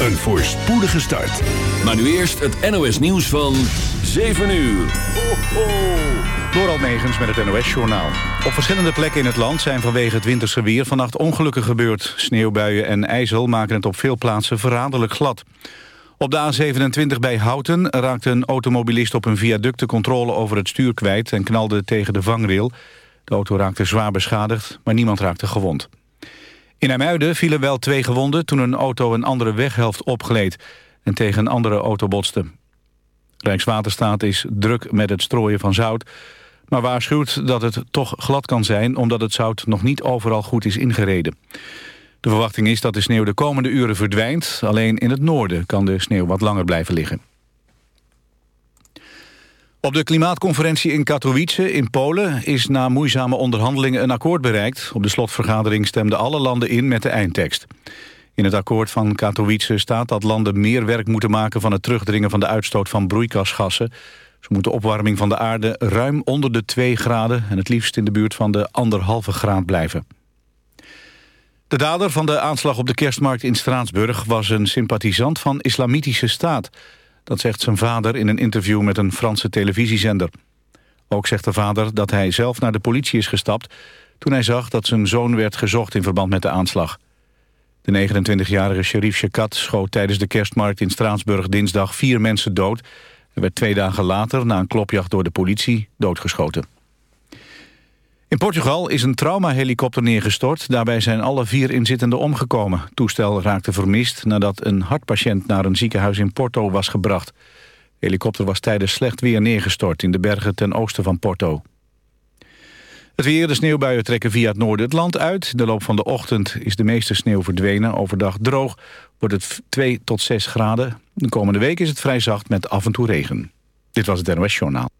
Een voorspoedige start. Maar nu eerst het NOS nieuws van 7 uur. Ho, ho. Door met het NOS-journaal. Op verschillende plekken in het land zijn vanwege het winterse weer vannacht ongelukken gebeurd. Sneeuwbuien en ijzel maken het op veel plaatsen verraderlijk glad. Op de A27 bij Houten raakte een automobilist op een viaduct de controle over het stuur kwijt en knalde tegen de vangrail. De auto raakte zwaar beschadigd, maar niemand raakte gewond. In Emuiden vielen wel twee gewonden toen een auto een andere weghelft opgleed en tegen een andere auto botste. Rijkswaterstaat is druk met het strooien van zout, maar waarschuwt dat het toch glad kan zijn omdat het zout nog niet overal goed is ingereden. De verwachting is dat de sneeuw de komende uren verdwijnt. Alleen in het noorden kan de sneeuw wat langer blijven liggen. Op de klimaatconferentie in Katowice in Polen is na moeizame onderhandelingen een akkoord bereikt. Op de slotvergadering stemden alle landen in met de eindtekst. In het akkoord van Katowice staat dat landen meer werk moeten maken van het terugdringen van de uitstoot van broeikasgassen. Ze moeten de opwarming van de aarde ruim onder de 2 graden en het liefst in de buurt van de anderhalve graad blijven. De dader van de aanslag op de kerstmarkt in Straatsburg was een sympathisant van Islamitische Staat. Dat zegt zijn vader in een interview met een Franse televisiezender. Ook zegt de vader dat hij zelf naar de politie is gestapt... toen hij zag dat zijn zoon werd gezocht in verband met de aanslag. De 29-jarige Sherif Shekat schoot tijdens de kerstmarkt in Straatsburg dinsdag vier mensen dood... en werd twee dagen later, na een klopjacht door de politie, doodgeschoten. In Portugal is een traumahelikopter neergestort. Daarbij zijn alle vier inzittenden omgekomen. Het toestel raakte vermist nadat een hartpatiënt naar een ziekenhuis in Porto was gebracht. De helikopter was tijdens slecht weer neergestort in de bergen ten oosten van Porto. Het weer, de sneeuwbuien trekken via het noorden het land uit. De loop van de ochtend is de meeste sneeuw verdwenen. Overdag droog wordt het 2 tot 6 graden. De komende week is het vrij zacht met af en toe regen. Dit was het NOS Journaal.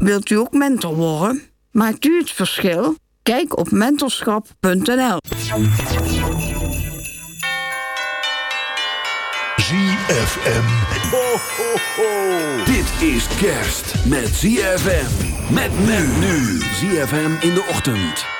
Wilt u ook mentor worden? Maakt u het verschil? Kijk op mentorschap.nl. ZFM. Ho, ho, ho. Dit is kerst met ZFM. Met men nu. ZFM in de ochtend.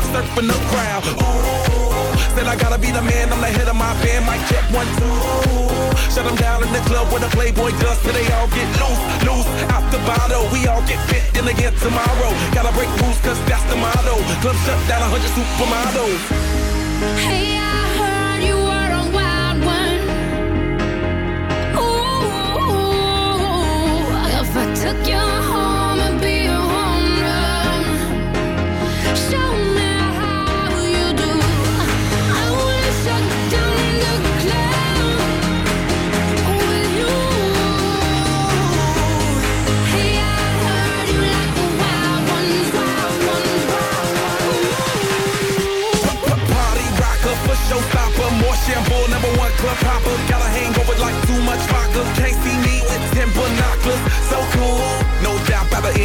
Jumping surfing the crowd. Ooh, said I gotta be the man, I'm the head of my band. Mic check one, two. Shut them down in the club where the Playboy does, so they all get loose, loose. Out the bottle, we all get fit in again tomorrow. Gotta break rules, cause that's the motto. Club shut down, 100 supermodels. Hey, I heard you were a wild one. Ooh, if I took you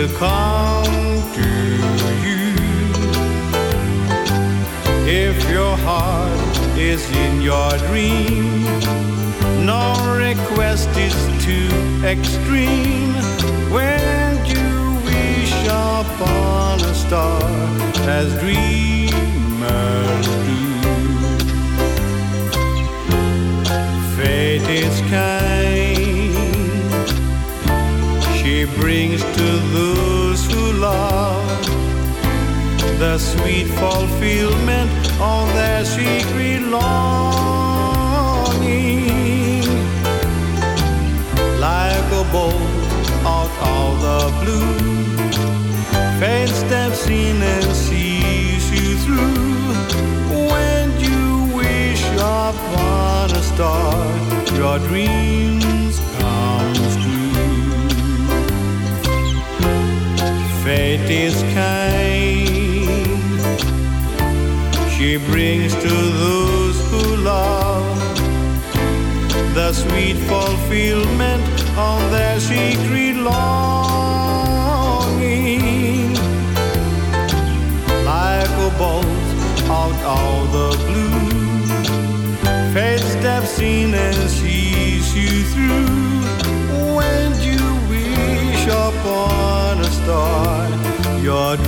will come to you if your heart is in your dream. No request is too extreme when you wish upon a star as dreamers do. Fate is kind. Brings to those who love the sweet fulfillment of their secret longing. Like a bolt out of the blue, fate steps in and sees you through. When you wish upon a star, your dreams Fate is kind. She brings to those who love the sweet fulfillment of their secret longing. Like a bolt out of the blue, fate steps in and sees you through. When you wish upon a star, your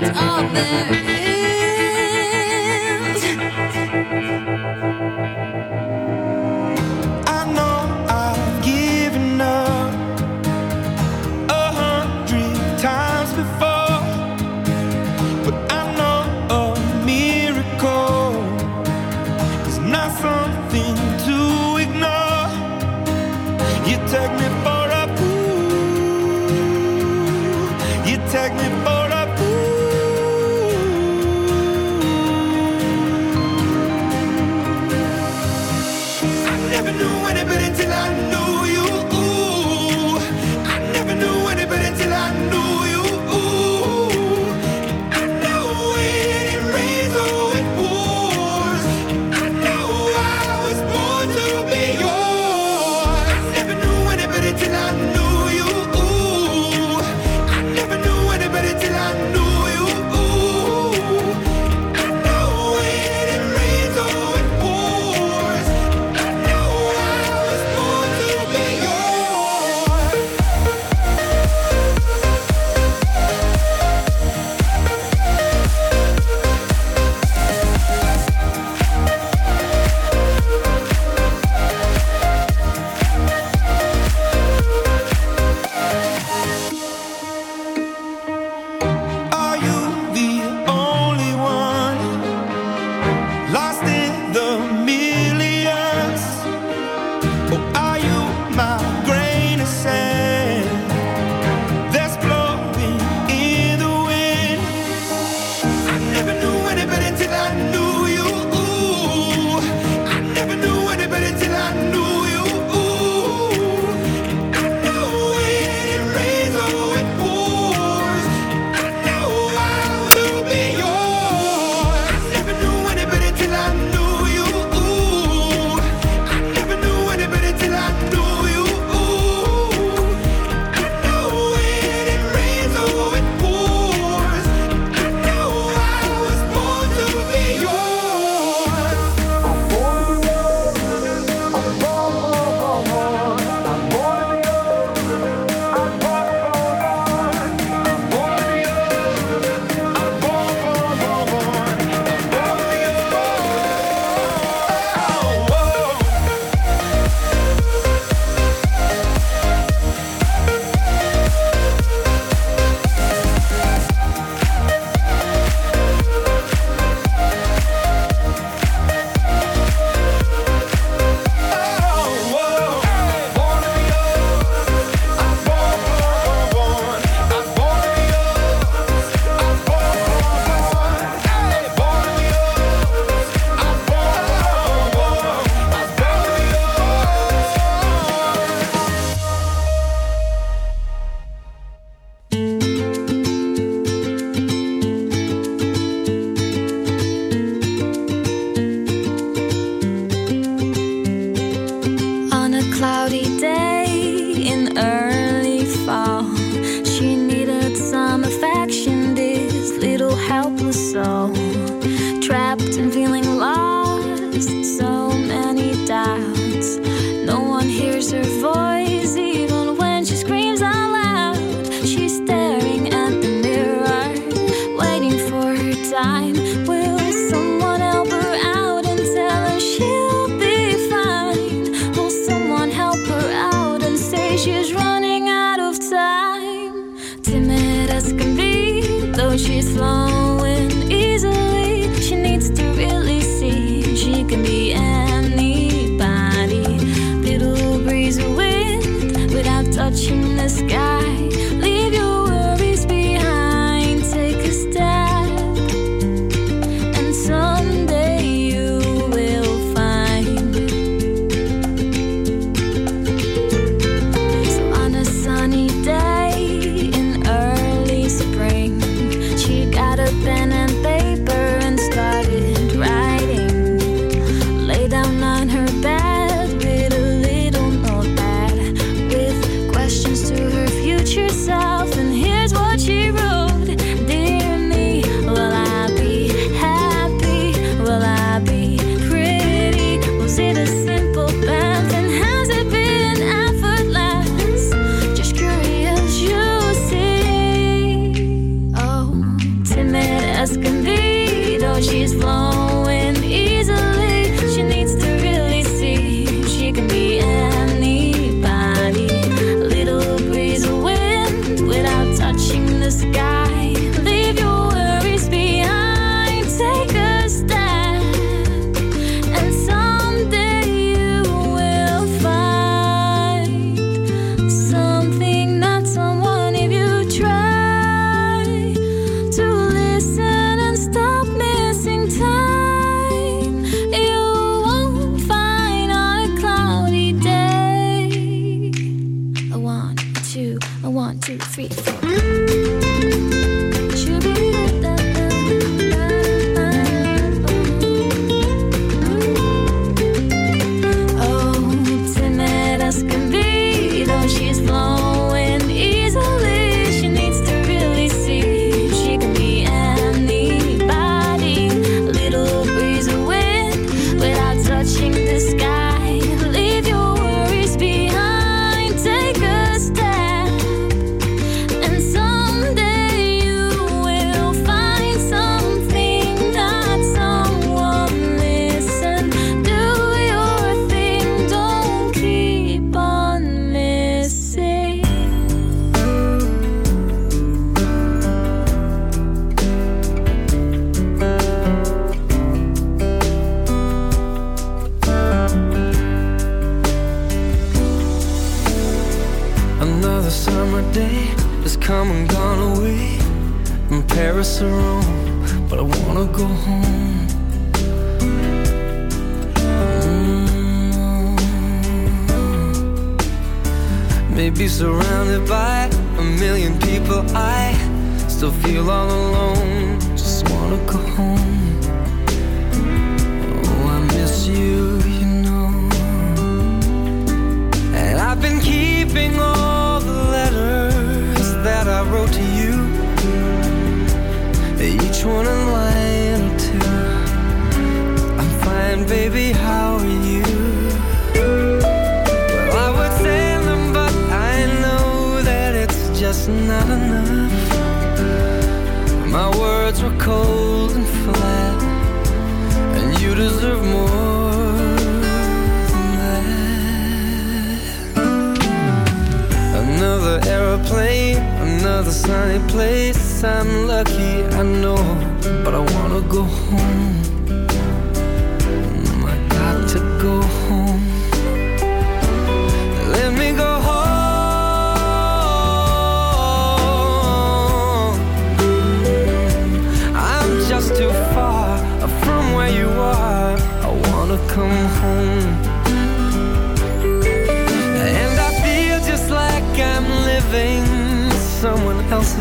That all there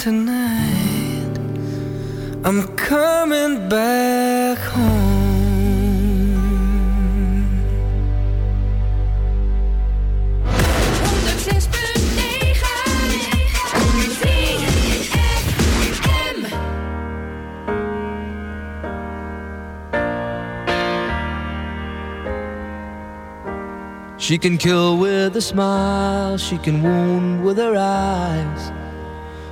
Tonight. I'm coming back home. She can kill with a smile, she can wound with her eyes,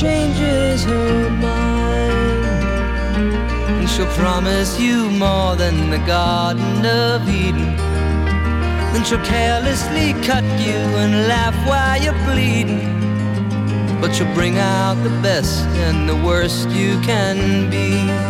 Changes her mind. And she'll promise you more than the Garden of Eden. Then she'll carelessly cut you and laugh while you're bleeding. But she'll bring out the best and the worst you can be.